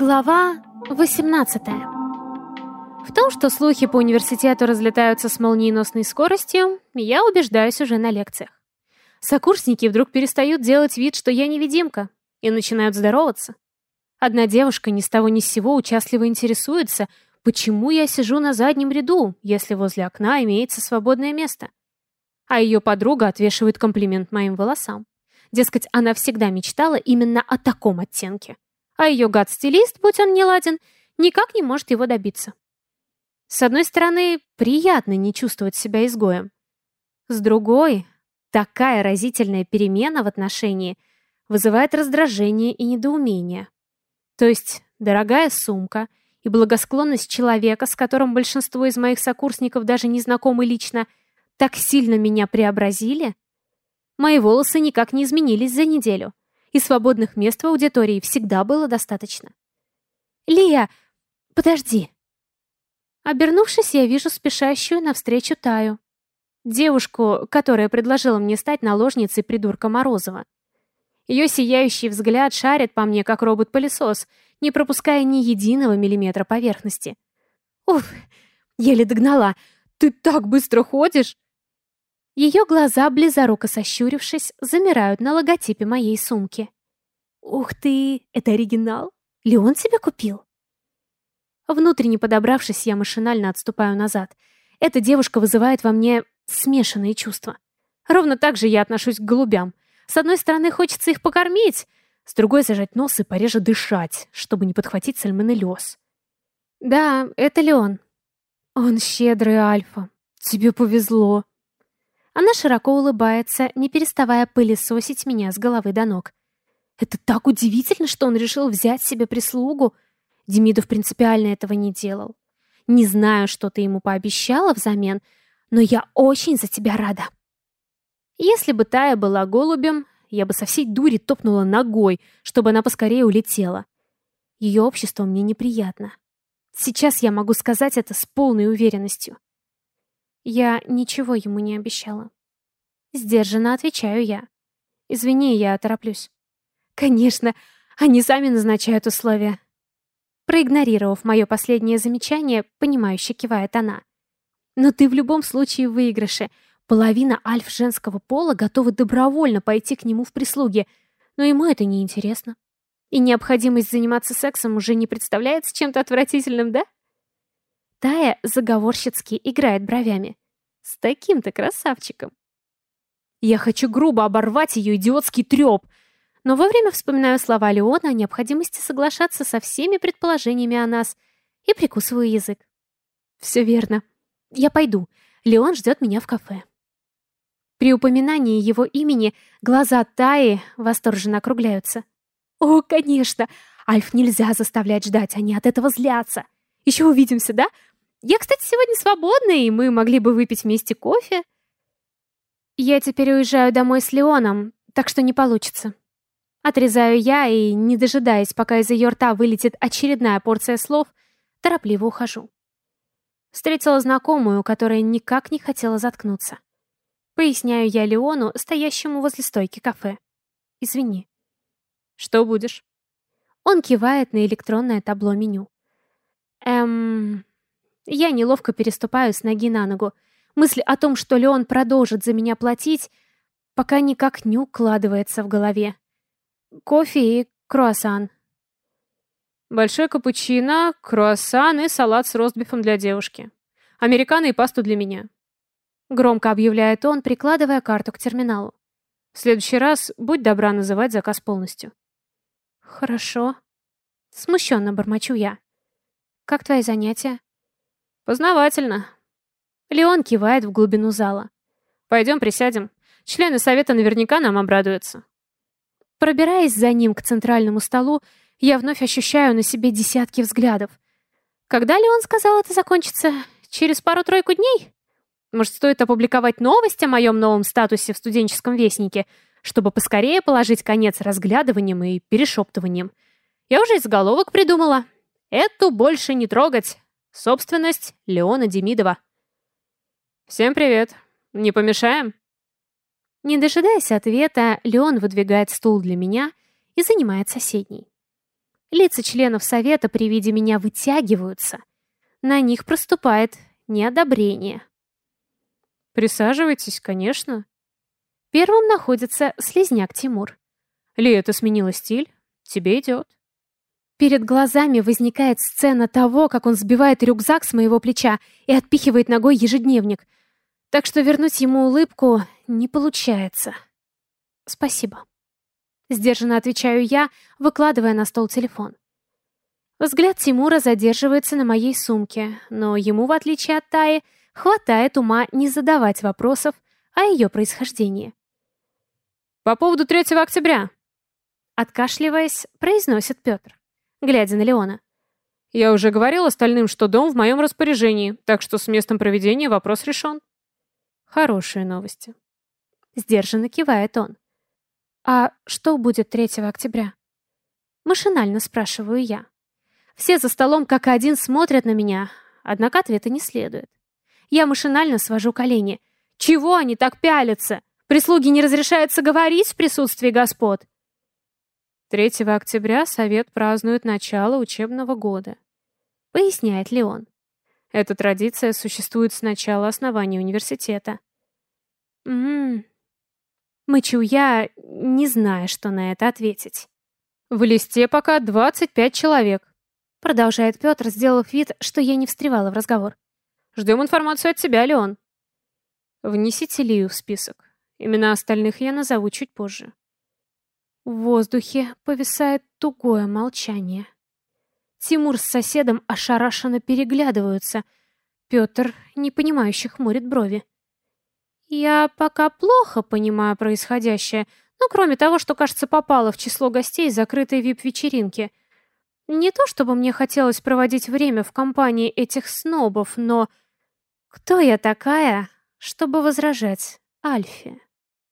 Глава 18 В том, что слухи по университету разлетаются с молниеносной скоростью, я убеждаюсь уже на лекциях. Сокурсники вдруг перестают делать вид, что я невидимка, и начинают здороваться. Одна девушка ни с того ни с сего участливо интересуется, почему я сижу на заднем ряду, если возле окна имеется свободное место. А ее подруга отвешивает комплимент моим волосам. Дескать, она всегда мечтала именно о таком оттенке. А ее гад-стилист, будь он не ладен, никак не может его добиться. С одной стороны, приятно не чувствовать себя изгоем. С другой, такая разительная перемена в отношении вызывает раздражение и недоумение. То есть, дорогая сумка и благосклонность человека, с которым большинство из моих сокурсников даже не знакомы лично, так сильно меня преобразили — Мои волосы никак не изменились за неделю, и свободных мест в аудитории всегда было достаточно. «Лия, подожди!» Обернувшись, я вижу спешащую навстречу Таю. Девушку, которая предложила мне стать наложницей придурка Морозова. Ее сияющий взгляд шарит по мне, как робот-пылесос, не пропуская ни единого миллиметра поверхности. «Уф, еле догнала! Ты так быстро ходишь!» Ее глаза, близоруко сощурившись, замирают на логотипе моей сумки. «Ух ты, это оригинал? Леон тебе купил?» Внутренне подобравшись, я машинально отступаю назад. Эта девушка вызывает во мне смешанные чувства. Ровно так же я отношусь к голубям. С одной стороны, хочется их покормить, с другой — зажать нос и пореже дышать, чтобы не подхватить сальмонеллез. Да, это Леон. Он щедрый Альфа. Тебе повезло. Она широко улыбается, не переставая пылесосить меня с головы до ног. Это так удивительно, что он решил взять себе прислугу. Демидов принципиально этого не делал. Не знаю, что ты ему пообещала взамен, но я очень за тебя рада. Если бы Тая была голубем, я бы со всей дури топнула ногой, чтобы она поскорее улетела. Ее общество мне неприятно. Сейчас я могу сказать это с полной уверенностью. Я ничего ему не обещала. Сдержанно отвечаю я. Извини, я тороплюсь. Конечно, они сами назначают условия. Проигнорировав мое последнее замечание, понимающе кивает она. Но ты в любом случае в выигрыше. Половина альф женского пола готовы добровольно пойти к нему в прислуги, но ему это не интересно. И необходимость заниматься сексом уже не представляется чем-то отвратительным, да? Тая заговорщицки играет бровями. С таким-то красавчиком. Я хочу грубо оборвать ее идиотский треп, но вовремя вспоминаю слова Леона о необходимости соглашаться со всеми предположениями о нас и прикусываю язык. Все верно. Я пойду. Леон ждет меня в кафе. При упоминании его имени глаза Таи восторженно округляются. «О, конечно! Альф нельзя заставлять ждать, они от этого злятся. Еще увидимся, да? Я, кстати, сегодня свободна, и мы могли бы выпить вместе кофе». «Я теперь уезжаю домой с Леоном, так что не получится». Отрезаю я и, не дожидаясь, пока из ее рта вылетит очередная порция слов, торопливо ухожу. Встретила знакомую, которая никак не хотела заткнуться. Поясняю я Леону, стоящему возле стойки кафе. «Извини». «Что будешь?» Он кивает на электронное табло меню. Эм... Я неловко переступаю с ноги на ногу. Мысль о том, что Леон продолжит за меня платить, пока никак не укладывается в голове. Кофе и круассан. Большой капучино, круассан и салат с ростбифом для девушки. Американо и пасту для меня. Громко объявляет он, прикладывая карту к терминалу. В следующий раз будь добра называть заказ полностью. Хорошо. Смущенно бормочу я. Как твои занятия? Познавательно. Леон кивает в глубину зала. Пойдем присядем. Члены совета наверняка нам обрадуются. Пробираясь за ним к центральному столу, я вновь ощущаю на себе десятки взглядов. Когда Леон сказал это закончится? Через пару-тройку дней? Может, стоит опубликовать новость о моем новом статусе в студенческом вестнике, чтобы поскорее положить конец разглядываниям и перешептываниям? Я уже из головок придумала. Эту больше не трогать. Собственность Леона Демидова. «Всем привет. Не помешаем?» Не дожидаясь ответа, Леон выдвигает стул для меня и занимает соседний. Лица членов совета при виде меня вытягиваются. На них проступает неодобрение. «Присаживайтесь, конечно». Первым находится слезняк Тимур. «Лия, ты сменила стиль? Тебе идет». Перед глазами возникает сцена того, как он сбивает рюкзак с моего плеча и отпихивает ногой ежедневник. Так что вернуть ему улыбку не получается. Спасибо. Сдержанно отвечаю я, выкладывая на стол телефон. Взгляд Тимура задерживается на моей сумке, но ему, в отличие от Таи, хватает ума не задавать вопросов о ее происхождении. «По поводу 3 октября», откашливаясь, произносит Петр глядя на Леона. «Я уже говорил остальным, что дом в моем распоряжении, так что с местом проведения вопрос решен». «Хорошие новости». Сдержанно кивает он. «А что будет 3 октября?» Машинально спрашиваю я. Все за столом как один смотрят на меня, однако ответа не следует. Я машинально свожу колени. Чего они так пялятся? Прислуги не разрешается говорить в присутствии господ. 3 октября Совет празднует начало учебного года, поясняет Леон. Эта традиция существует с начала основания университета. Ммм. Мычу я, не зная, что на это ответить. В листе пока 25 человек. Продолжает Петр, сделав вид, что я не встревала в разговор. Ждем информацию от тебя, Леон. Внесите Лию в список. Имена остальных я назову чуть позже. В воздухе повисает тугое молчание. Тимур с соседом ошарашенно переглядываются. Петр, непонимающе, хмурит брови. Я пока плохо понимаю происходящее, но кроме того, что, кажется, попала в число гостей закрытой вип-вечеринки. Не то чтобы мне хотелось проводить время в компании этих снобов, но... Кто я такая, чтобы возражать Альфе?